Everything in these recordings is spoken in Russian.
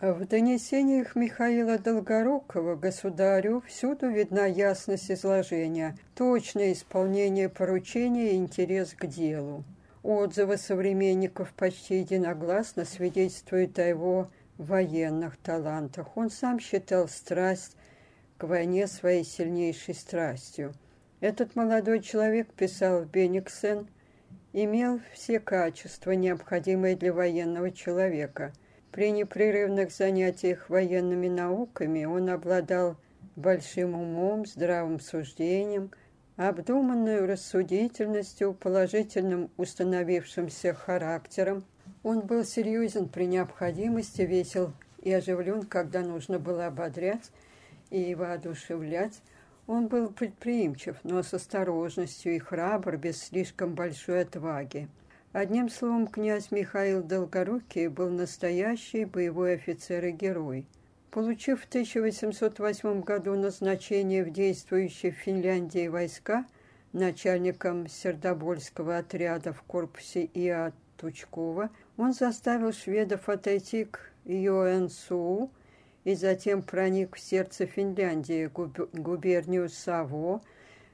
В донесениях Михаила Долгорукова государю всюду видна ясность изложения, точное исполнение поручения и интерес к делу. Отзывы современников почти единогласно свидетельствуют о его военных талантах. Он сам считал страсть к войне своей сильнейшей страстью. Этот молодой человек, писал Бениксен, имел все качества, необходимые для военного человека – при непрерывных занятиях военными науками он обладал большим умом, здравым суждением, обдуманной рассудительностью, положительным установившимся характером. Он был серьезен при необходимости, весел и оживлен, когда нужно было ободрять и воодушевлять. Он был предприимчив, но с осторожностью и храбр, без слишком большой отваги. Одним словом, князь Михаил Долгорукий был настоящий боевой офицер и герой. Получив в 1808 году назначение в действующие в Финляндии войска начальником Сердобольского отряда в корпусе И.А. Тучкова, он заставил шведов отойти к Йоэнсу и затем проник в сердце Финляндии, губернию Саво.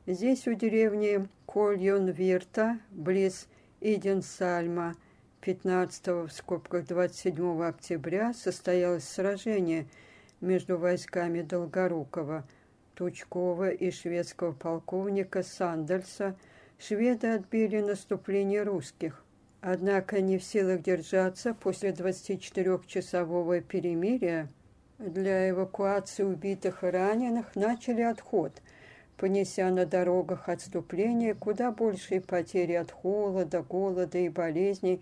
Здесь у деревни Кольон-Вирта, близ Иден Сальма 15 в скобках 27 октября состоялось сражение между войсками Долгорукова, Тучкова и шведского полковника Сандельса. Шведы отбили наступление русских. Однако не в силах держаться после 24-часового перемирия, для эвакуации убитых и раненых начали отход – понеся на дорогах отступления куда большие потери от холода, голода и болезней,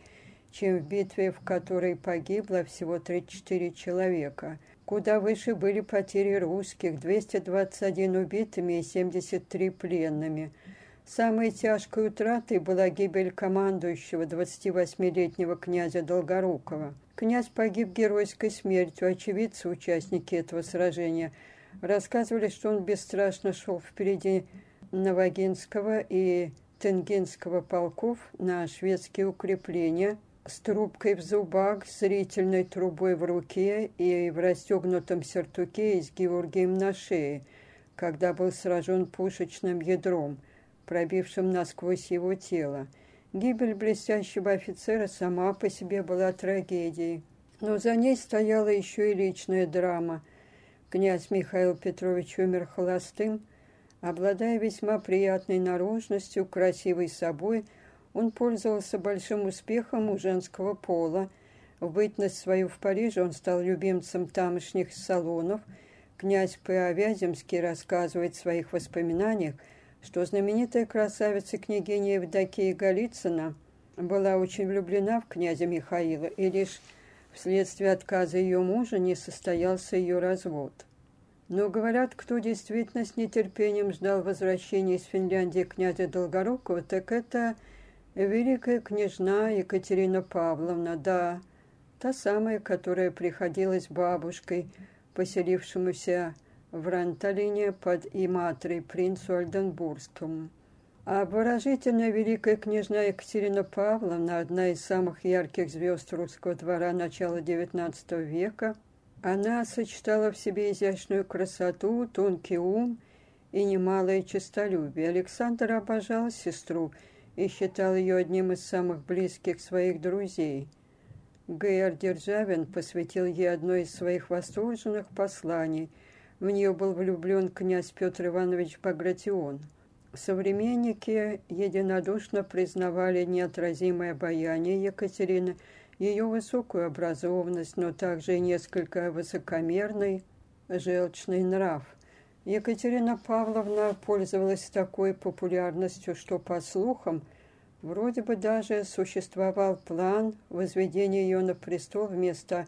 чем в битве, в которой погибло всего 34 человека. Куда выше были потери русских – 221 убитыми и 73 пленными. Самой тяжкой утратой была гибель командующего 28-летнего князя Долгорукова. Князь погиб геройской смертью, очевидцы, участники этого сражения – Рассказывали, что он бесстрашно шел впереди Новогинского и Тенгинского полков на шведские укрепления с трубкой в зубах, зрительной трубой в руке и в расстегнутом сертуке и с Георгием на шее, когда был сражен пушечным ядром, пробившим насквозь его тело. Гибель блестящего офицера сама по себе была трагедией. Но за ней стояла еще и личная драма – Князь Михаил Петрович умер холостым. Обладая весьма приятной наружностью, красивой собой, он пользовался большим успехом у женского пола. В бытность свою в Париже он стал любимцем тамошних салонов. Князь П. Вяземский рассказывает в своих воспоминаниях, что знаменитая красавица княгиня Евдокия Голицына была очень влюблена в князя Михаила и лишь Вследствие отказа ее мужа не состоялся ее развод. Но, говорят, кто действительно с нетерпением ждал возвращения из Финляндии князя Долгорукова, так это великая княжна Екатерина Павловна, да, та самая, которая приходилась бабушкой, поселившемуся в Ранталине под Иматрой принцу Ольденбургскому. А обворожительная великая княжна Екатерина Павловна, одна из самых ярких звезд русского двора начала XIX века, она сочетала в себе изящную красоту, тонкий ум и немалое честолюбие. Александр обожал сестру и считал ее одним из самых близких своих друзей. Г.Р. Державин посвятил ей одно из своих восторженных посланий. В нее был влюблен князь Петр Иванович Багратион – Современники единодушно признавали неотразимое обаяние Екатерины, ее высокую образованность, но также и несколько высокомерный, желчный нрав. Екатерина Павловна пользовалась такой популярностью, что, по слухам, вроде бы даже существовал план возведения ее на престол вместо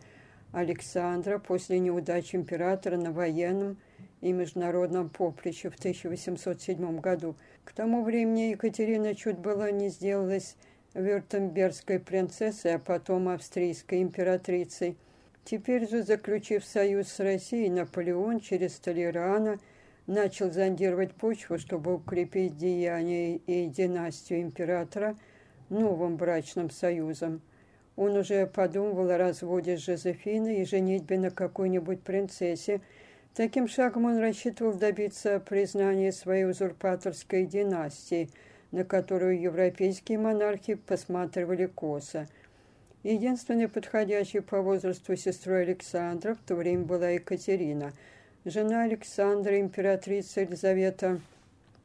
Александра после неудачи императора на военном и международном поприще в 1807 году. К тому времени Екатерина чуть было не сделалась вюртембергской принцессой, а потом австрийской императрицей. Теперь же, заключив союз с Россией, Наполеон через Толерана начал зондировать почву, чтобы укрепить деяния и династию императора новым брачным союзом. Он уже подумывал о разводе с Жозефиной и женитьбе на какой-нибудь принцессе. Таким шагом он рассчитывал добиться признания своей узурпаторской династии, на которую европейские монархи посматривали косо. Единственной подходящей по возрасту сестрой Александра в то время была Екатерина. Жена Александра, императрица Елизавета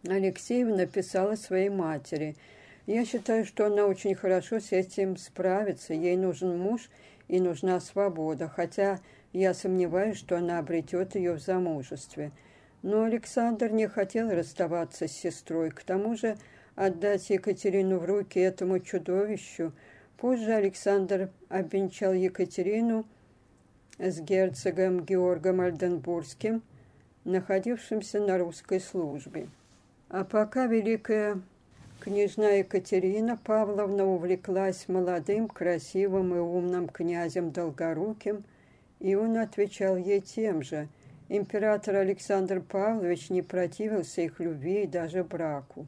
Алексеевна, писала своей матери – я считаю, что она очень хорошо с этим справится. Ей нужен муж и нужна свобода, хотя я сомневаюсь, что она обретет ее в замужестве. Но Александр не хотел расставаться с сестрой. К тому же отдать Екатерину в руки этому чудовищу. Позже Александр обвенчал Екатерину с герцогом Георгом Альденбургским, находившимся на русской службе. А пока Великая Княжна Екатерина Павловна увлеклась молодым, красивым и умным князем Долгоруким, и он отвечал ей тем же. Император Александр Павлович не противился их любви и даже браку.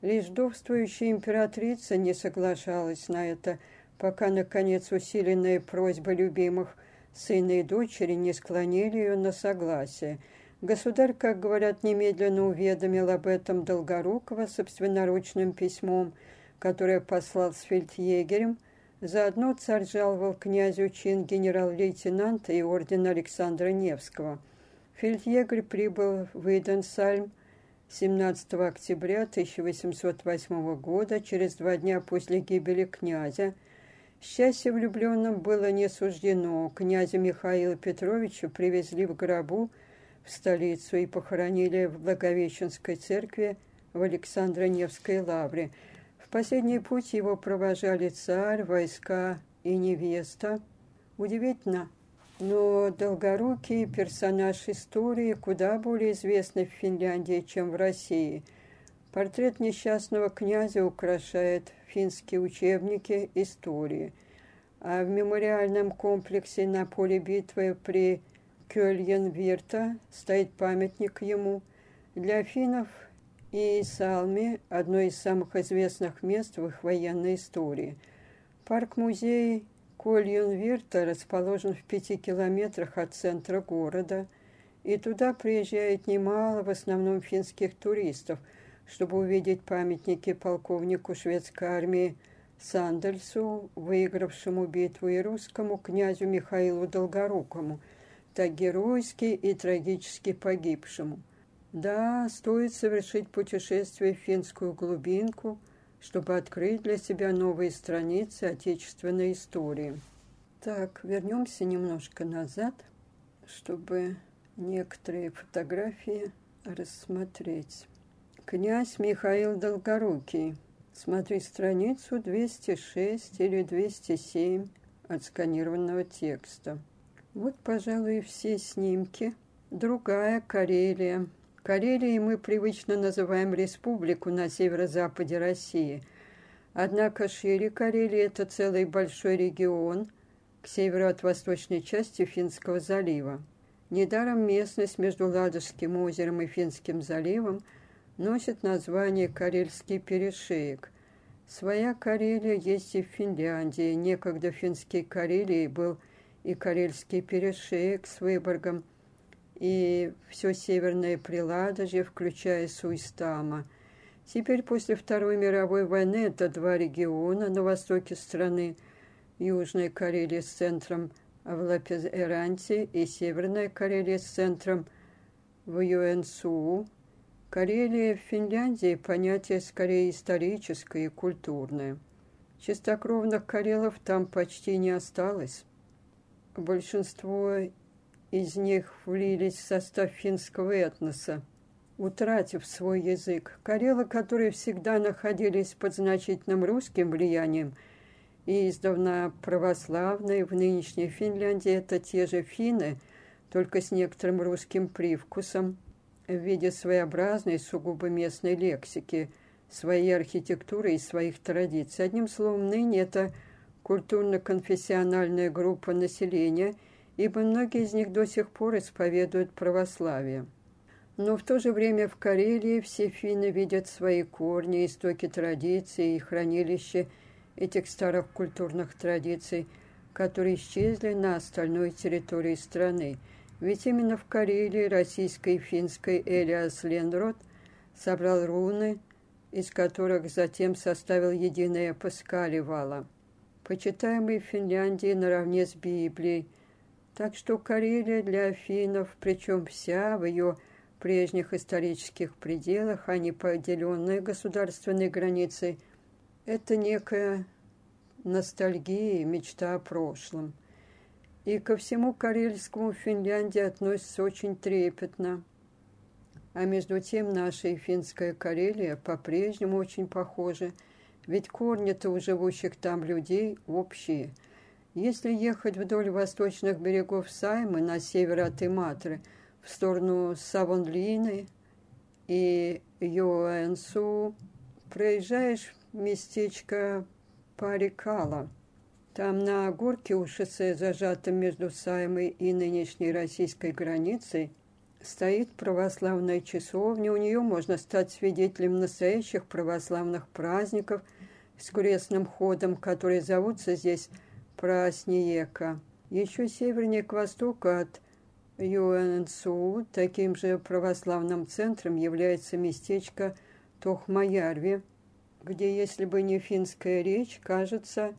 Лишь довствующая императрица не соглашалась на это, пока, наконец, усиленные просьбы любимых сына и дочери не склонили ее на согласие – Государь, как говорят, немедленно уведомил об этом Долгорукова собственноручным письмом, которое послал с фельдъегерем. Заодно царь жаловал князю чин генерал-лейтенанта и орден Александра Невского. Фельдъегерь прибыл в Иденсальм 17 октября 1808 года, через два дня после гибели князя. Счастье влюбленным было не суждено. Князя Михаила Петровича привезли в гробу в столицу и похоронили в Благовещенской церкви в Александро-Невской лавре. В последний путь его провожали царь, войска и невеста. Удивительно, но долгорукий персонаж истории куда более известный в Финляндии, чем в России. Портрет несчастного князя украшает финские учебники истории. А в мемориальном комплексе на поле битвы при Кёльен-Вирта стоит памятник ему. Для финнов и Салми – одно из самых известных мест в их военной истории. Парк-музей Кольюн-Вирта расположен в пяти километрах от центра города, и туда приезжает немало, в основном финских туристов, чтобы увидеть памятники полковнику шведской армии Сандельсу, выигравшему битву, и русскому князю Михаилу Долгорукому – так геройски и трагически погибшему. Да, стоит совершить путешествие в финскую глубинку, чтобы открыть для себя новые страницы отечественной истории. Так, вернемся немножко назад, чтобы некоторые фотографии рассмотреть. Князь Михаил Долгорукий. Смотри страницу 206 или 207 отсканированного текста. Вот, пожалуй, все снимки. Другая Карелия. Карелией мы привычно называем республику на северо-западе России. Однако шире Карелии это целый большой регион к северу от восточной части Финского залива. Недаром местность между Ладожским озером и Финским заливом носит название Карельский перешеек. Своя Карелия есть и в Финляндии. Некогда финский Карелией был и Карельский перешеек с Выборгом, и все северное Приладожье, включая Суйстама. Теперь после Второй мировой войны это два региона на востоке страны, Южная Карелия с центром в Лапез-Эранте и Северная Карелия с центром в Юэнсуу. Карелия в Финляндии – понятие скорее историческое и культурное. Чистокровных карелов там почти не осталось. Большинство из них влились в состав финского этноса, утратив свой язык. Карелы, которые всегда находились под значительным русским влиянием и издавна православные, в нынешней Финляндии это те же финны, только с некоторым русским привкусом, в виде своеобразной, сугубо местной лексики, своей архитектуры и своих традиций. Одним словом, ныне это – культурно-конфессиональная группа населения, ибо многие из них до сих пор исповедуют православие. Но в то же время в Карелии все финны видят свои корни, истоки традиций и хранилища этих старых культурных традиций, которые исчезли на остальной территории страны. Ведь именно в Карелии российской и финской Элиас Ленрод собрал руны, из которых затем составил единое эпос Каливала, почитаемый в Финляндии наравне с Библией. Так что Карелия для финнов, причем вся в ее прежних исторических пределах, а не поделенная государственной границей, это некая ностальгия, мечта о прошлом. И ко всему карельскому Финляндия относится очень трепетно. А между тем наша и финская Карелия по-прежнему очень похожи, ведь корни-то у живущих там людей общие. Если ехать вдоль восточных берегов Саймы на север от Иматры – в сторону Савонлины и Йоэнсу, проезжаешь местечко Парикала. Там на горке у шоссе, зажатом между Саймой и нынешней российской границей, стоит православная часовня. У нее можно стать свидетелем настоящих православных праздников с крестным ходом, которые зовутся здесь Прасниека. Еще севернее к востоку от ЮНСУ таким же православным центром является местечко Тохмаярви, где, если бы не финская речь, кажется,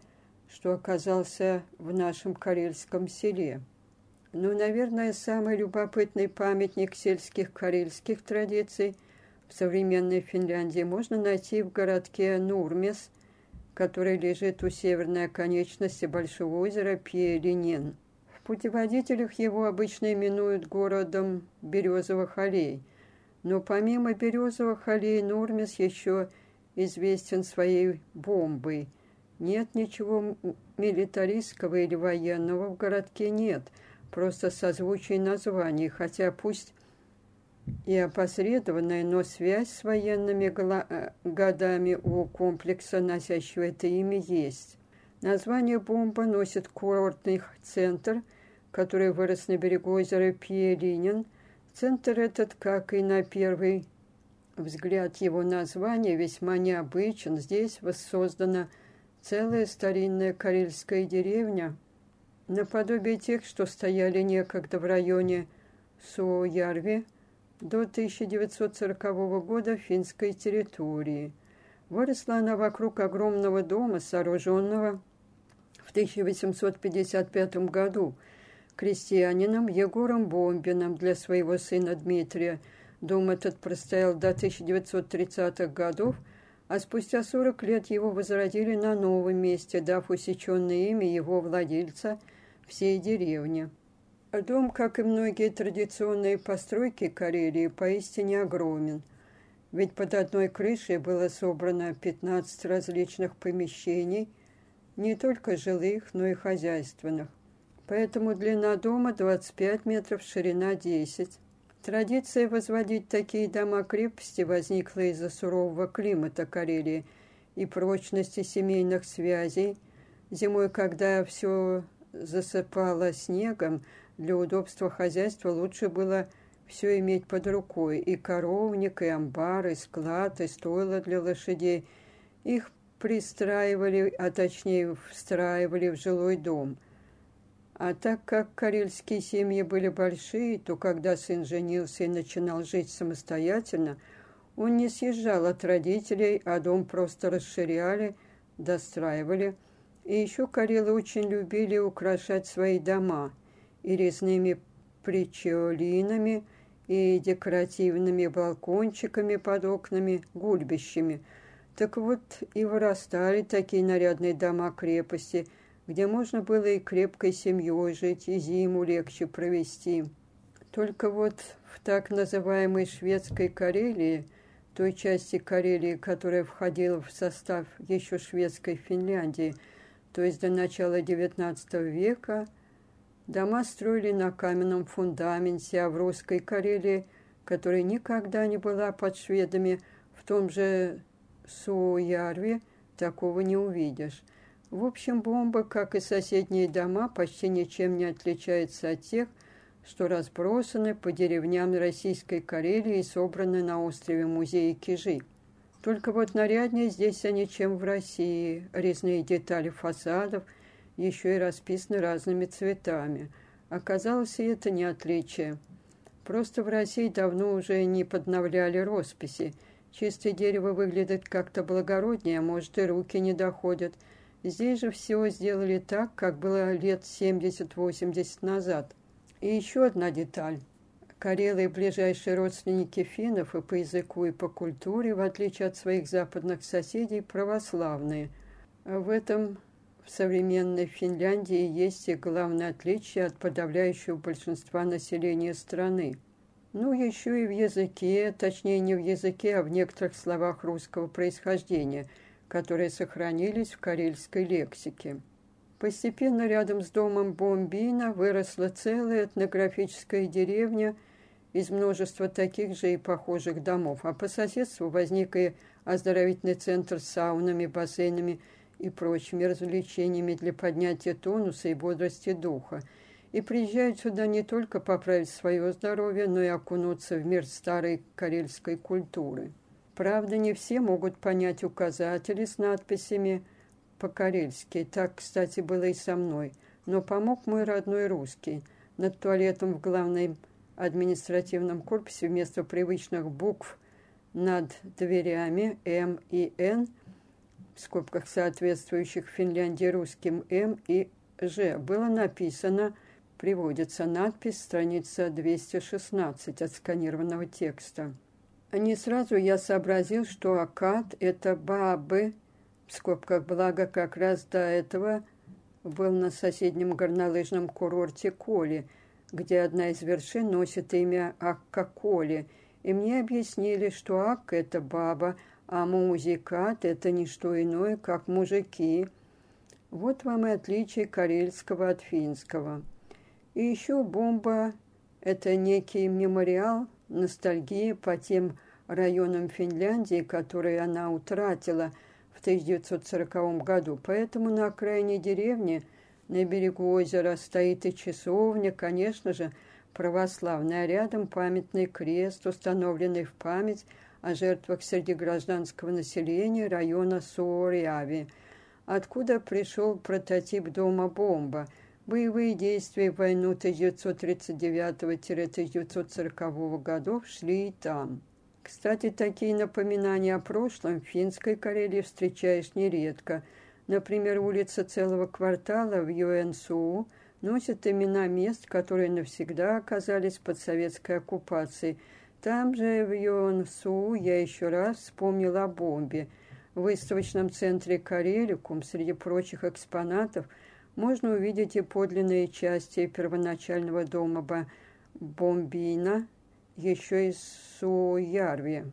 что оказался в нашем карельском селе. Но, наверное, самый любопытный памятник сельских карельских традиций в современной Финляндии можно найти в городке Нурмес, который лежит у северной оконечности Большого озера Пьелинин путеводителях его обычно именуют городом березовых аллей, но помимо березовых аллей Нурмис еще известен своей бомбой. Нет ничего милитаристского или военного в городке нет, просто созвучие названий, хотя пусть и опосредованная, но связь с военными э, годами у комплекса, носящего это имя, есть. Название бомба носит курортный центр – который вырос на берегу озера Пьелинин. Центр этот, как и на первый взгляд его название, весьма необычен. Здесь воссоздана целая старинная карельская деревня, наподобие тех, что стояли некогда в районе Суоярви до 1940 года финской территории. Выросла она вокруг огромного дома, сооруженного в 1855 году – крестьянином Егором Бомбиным для своего сына Дмитрия. Дом этот простоял до 1930-х годов, а спустя 40 лет его возродили на новом месте, дав усеченное имя его владельца всей деревни. Дом, как и многие традиционные постройки Карелии, поистине огромен, ведь под одной крышей было собрано 15 различных помещений, не только жилых, но и хозяйственных. Поэтому длина дома 25 метров, ширина 10. Традиция возводить такие дома-крепости возникла из-за сурового климата Карелии и прочности семейных связей. Зимой, когда все засыпало снегом, для удобства хозяйства лучше было все иметь под рукой. И коровник, и амбар, и склад, и стойло для лошадей. Их пристраивали, а точнее встраивали в жилой дом – а так как карельские семьи были большие, то когда сын женился и начинал жить самостоятельно, он не съезжал от родителей, а дом просто расширяли, достраивали. И еще карелы очень любили украшать свои дома и резными причиолинами, и декоративными балкончиками под окнами, гульбищами. Так вот и вырастали такие нарядные дома-крепости – где можно было и крепкой семьей жить, и зиму легче провести. Только вот в так называемой шведской Карелии, той части Карелии, которая входила в состав еще шведской Финляндии, то есть до начала XIX века, дома строили на каменном фундаменте, а в русской Карелии, которая никогда не была под шведами, в том же Суоярве, такого не увидишь. В общем, бомба, как и соседние дома, почти ничем не отличается от тех, что разбросаны по деревням Российской Карелии и собраны на острове музея Кижи. Только вот наряднее здесь они, чем в России. Резные детали фасадов еще и расписаны разными цветами. Оказалось, и это не отличие. Просто в России давно уже не подновляли росписи. Чистое дерево выглядит как-то благороднее, а может и руки не доходят. Здесь же все сделали так, как было лет 70-80 назад. И еще одна деталь. Карелы – ближайшие родственники финнов и по языку, и по культуре, в отличие от своих западных соседей, православные. В этом в современной Финляндии есть и главное отличие от подавляющего большинства населения страны. Ну, еще и в языке, точнее не в языке, а в некоторых словах русского происхождения, которые сохранились в карельской лексике. Постепенно рядом с домом Бомбина выросла целая этнографическая деревня из множества таких же и похожих домов, а по соседству возник и оздоровительный центр с саунами, бассейнами и прочими развлечениями для поднятия тонуса и бодрости духа. И приезжают сюда не только поправить свое здоровье, но и окунуться в мир старой карельской культуры. Правда, не все могут понять указатели с надписями – по-карельски. Так, кстати, было и со мной. Но помог мой родной русский. Над туалетом в главном административном корпусе вместо привычных букв над дверями М и Н, в скобках соответствующих Финляндии русским М и Ж, было написано, приводится надпись, страница 216 отсканированного текста. Не сразу я сообразил, что Акад – это бабы – в скобках, благо как раз до этого был на соседнем горнолыжном курорте Коли, где одна из вершин носит имя Акка Коли, и мне объяснили, что Акка – это баба, а музикат – это не что иное, как мужики. Вот вам и отличие карельского от финского. И еще бомба – это некий мемориал, ностальгия по тем районам Финляндии, которые она утратила – в 1940 году. Поэтому на окраине деревни, на берегу озера, стоит и часовня, конечно же, православная, а рядом памятный крест, установленный в память о жертвах среди гражданского населения района Суорьяви, откуда пришел прототип дома «Бомба», Боевые действия в войну 1939-1940 годов шли и там. Кстати, такие напоминания о прошлом в финской Карелии встречаешь нередко. Например, улица целого квартала в ЮНСУ носит имена мест, которые навсегда оказались под советской оккупацией. Там же, в ЮНСУ, я еще раз вспомнила о бомбе. В выставочном центре «Кареликум» среди прочих экспонатов можно увидеть и подлинные части первоначального дома Бомбина, еще из Суярви.